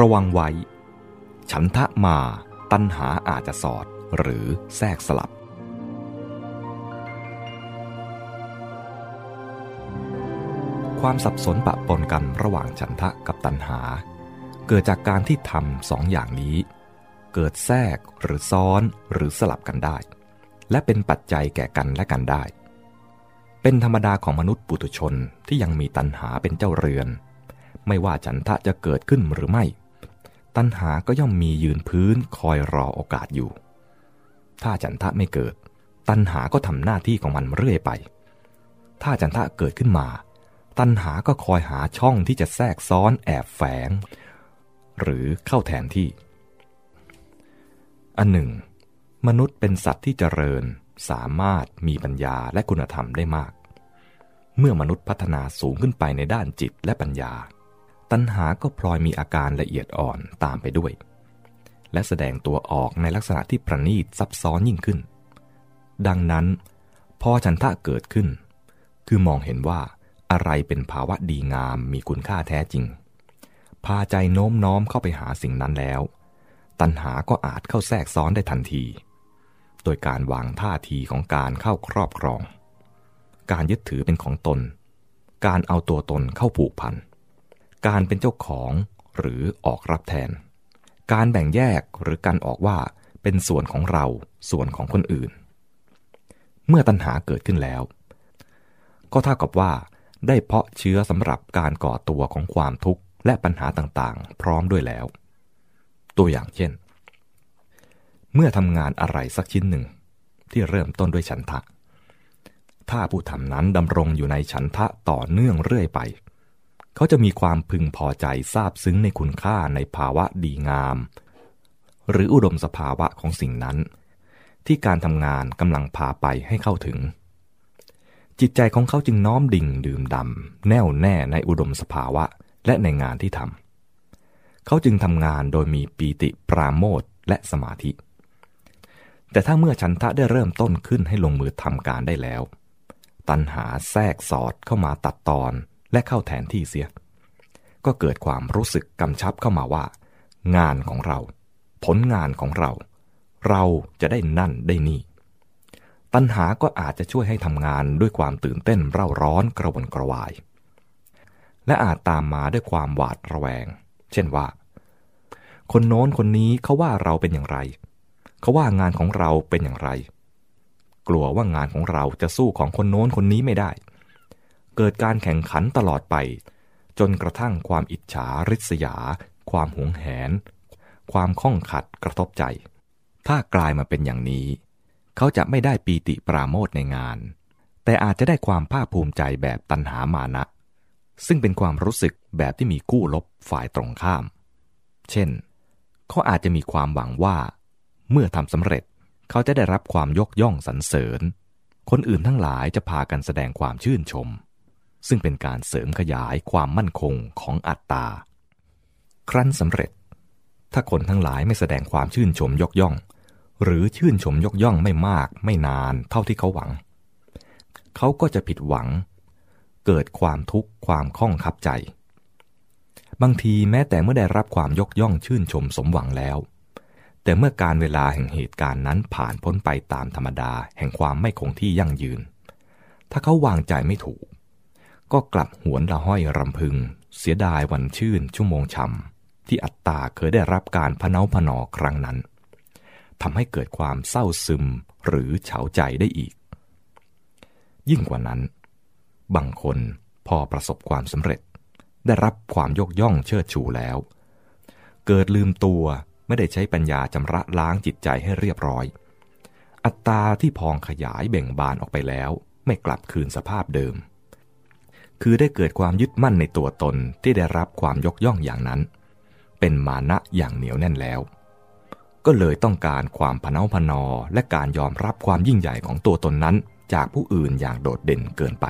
ระวังไว้ ฉันทะมาตัณหาอาจจะสอดหรือแทรกสลับ ความสับสนปะปนกันระหว่างฉันทะกับตัณหา เกิดจากการที่ทำสองอย่างนี้ เกิดแทรกหรือซ้อนหรือสลับกันได้ และเป็นปัจจัยแก่กันและกันได้ เป็นธรรมดาของมนุษย์ปุถุชนที่ยังมีตัณหาเป็นเจ้าเรือน ไม่ว่าฉันทะจะเกิดขึ้นหรือไม่ ตัณหาก็ย่อมมียืนพื้นคอยรอโอกาสอยู่ ถ้าฉันทะไม่เกิด ตัณหาก็ทำหน้าที่ของมันเรื่อยไป ถ้าฉันทะเกิดขึ้นมา ตัณหาก็คอยหาช่องที่จะแทรกซ้อนแอบแฝง หรือเข้าแทนที่ อันหนึ่ง มนุษย์เป็นสัตว์ที่เจริญ สามารถมีปัญญาและคุณธรรมได้มาก เมื่อมนุษย์พัฒนาสูงขึ้นไปในด้านจิตและปัญญา ตัณหาก็พลอยมีอาการละเอียดอ่อนตามไปด้วย และแสดงตัวออกในลักษณะที่ประณีตซับซ้อนยิ่งขึ้น ดังนั้น พอฉันทะเกิดขึ้น คือมองเห็นว่าอะไรเป็นภาวะดีงามมีคุณค่าแท้จริง พาใจโน้มน้อมเข้าไปหาสิ่งนั้นแล้ว ตัณหาก็อาจเข้าแทรกซ้อนได้ทันที โดยการวางท่าทีของการเข้าครอบครอง การยึดถือเป็นของตน การเอาตัวตนเข้าผูกพัน การเป็นเจ้าของหรือออกรับแทน การแบ่งแยกหรือการออกว่าเป็นส่วนของเราส่วนของคนอื่น เมื่อตัณหาเกิดขึ้นแล้ว ก็เท่ากับว่า ได้เพาะเชื้อสำหรับการก่อตัวของความทุกข์และปัญหาต่างๆ พร้อมด้วยแล้ว ตัวอย่างเช่น เมื่อทำงานอะไรสักชิ้นหนึ่ง ที่เริ่มต้นด้วยฉันทะ ถ้าผู้ทำนั้นดำรงอยู่ในฉันทะต่อเนื่องเรื่อยไป เขาจะมีความพึงพอใจซาบซึ้งในคุณค่าในภาวะดีงาม หรืออุดมสภาวะของสิ่งนั้น ที่การทำงานกำลังพาไปให้เข้าถึง จิตใจของเขาจึงน้อมดิ่งดื่มดำ แน่วแน่ในอุดมสภาวะและในงานที่ทำเขาจึงทำงานโดยมีปีติปราโมทและสมาธิ แต่ถ้าเมื่อฉันทะได้เริ่มต้นขึ้นให้ลงมือทำการได้แล้ว ตัณหาแทรกสอดเข้ามาตัดตอน และเข้าแทนที่เสีย ก็เกิดความรู้สึกกำชับเข้ามาว่า งานของเรา ผลงานของเรา เราจะได้นั่นได้นี่ ตัณหาก็อาจจะช่วยให้ทำงานด้วยความตื่นเต้นเร่าร้อนกระวนกระวาย และอาจตามมาด้วยความหวาดระแวง เช่นว่า คนโน้นคนนี้เขาว่าเราเป็นอย่างไร เขาว่างานของเราเป็นอย่างไร กลัวว่างานของเราจะสู้ของคนโน้นคนนี้ไม่ได้ เกิดการแข่งขันตลอดไป จนกระทั่งความอิจฉาริษยา ความหวงแหน ความข้องขัดกระทบใจ ถ้ากลายมาเป็นอย่างนี้ เขาจะไม่ได้ปีติปราโมทในงาน แต่อาจจะได้ความภาคภูมิใจแบบตัณหามานะ ซึ่งเป็นความรู้สึกแบบที่มีกู้ลบฝ่ายตรงข้าม เช่น เขาอาจจะมีความหวังว่า เมื่อทำสำเร็จเขาจะได้รับความยกย่องสรรเสริญ คนอื่นทั้งหลายจะพากันแสดงความชื่นชม ซึ่งเป็นการเสริมขยายความมั่นคงของอัตตา ครั้นสำเร็จ ถ้าคนทั้งหลายไม่แสดงความชื่นชมยกย่อง หรือชื่นชมยกย่องไม่มากไม่นานเท่าที่เขาหวัง เขาก็จะผิดหวัง เกิดความทุกข์ความข้องคับใจ บางทีแม้แต่เมื่อได้รับความยกย่องชื่นชมสมหวังแล้วแต่เมื่อการเวลาแห่งเหตุการณ์นั้นผ่านพ้นไปตามธรรมดาแห่งความไม่คงที่ยั่งยืน ถ้าเขาวางใจไม่ถูก ก็กลับหวนละห้อยรำพึง เสียดายวันชื่นชั่วโมงช้ำที่อัตตาเคยได้รับการพเนาพนอครั้งนั้นทำให้เกิดความเศร้าซึมหรือเฉาใจได้อีก ยิ่งกว่านั้น บางคนพอประสบความสำเร็จ ได้รับความยกย่องเชิดชูแล้ว เกิดลืมตัวไม่ได้ใช้ปัญญาชำระล้างจิตใจให้เรียบร้อย อัตตาที่พองขยายเบ่งบานออกไปแล้ว ไม่กลับคืนสภาพเดิม คือได้เกิดความยึดมั่นในตัวตนที่ได้รับความยกย่องอย่างนั้น เป็นมานะอย่างเหนียวแน่นแล้ว ก็เลยต้องการความพเนาพนอและการยอมรับความยิ่งใหญ่ของตัวตนนั้น จากผู้อื่นอย่างโดดเด่นเกินไป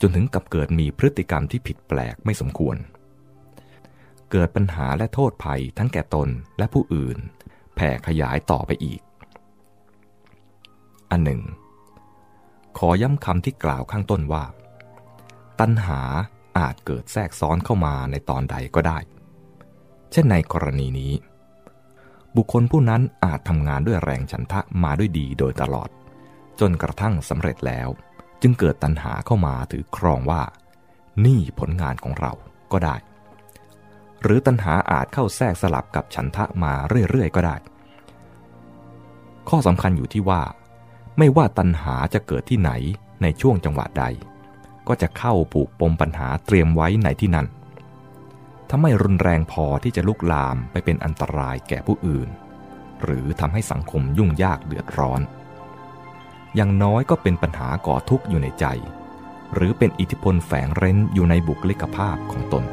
จนถึงกับเกิดมีพฤติกรรมที่ผิดแปลกไม่สมควร เกิดปัญหาและโทษภัยทั้งแก่ตนและผู้อื่น แผ่ขยายต่อไปอีก อันหนึ่ง ขอย้ำคำที่กล่าวข้างต้นว่า ตัณหาอาจเกิดแทรกซ้อนเข้ามาในตอนใดก็ได้ เช่นในกรณีนี้ บุคคลผู้นั้นอาจทำงานด้วยแรงฉันทะมาด้วยดีโดยตลอด จนกระทั่งสำเร็จแล้ว จึงเกิดตัณหาเข้ามาถือครองว่า นี่ผลงานของเราก็ได้ หรือตัณหาอาจเข้าแทรกสลับกับฉันทะมาเรื่อยๆก็ได้ ข้อสำคัญอยู่ที่ว่า ไม่ว่าตัณหาจะเกิดที่ไหนในช่วงจังหวะใด ก็จะเข้าผูกปมปัญหาเตรียมไว้ในที่นั้น ถ้าไม่รุนแรงพอที่จะลุกลามไปเป็นอันตรายแก่ผู้อื่น หรือทำให้สังคมยุ่งยากเดือดร้อน อย่างน้อยก็เป็นปัญหาก่อทุกข์อยู่ในใจ หรือเป็นอิทธิพลแฝงเร้นอยู่ในบุคลิกภาพของตน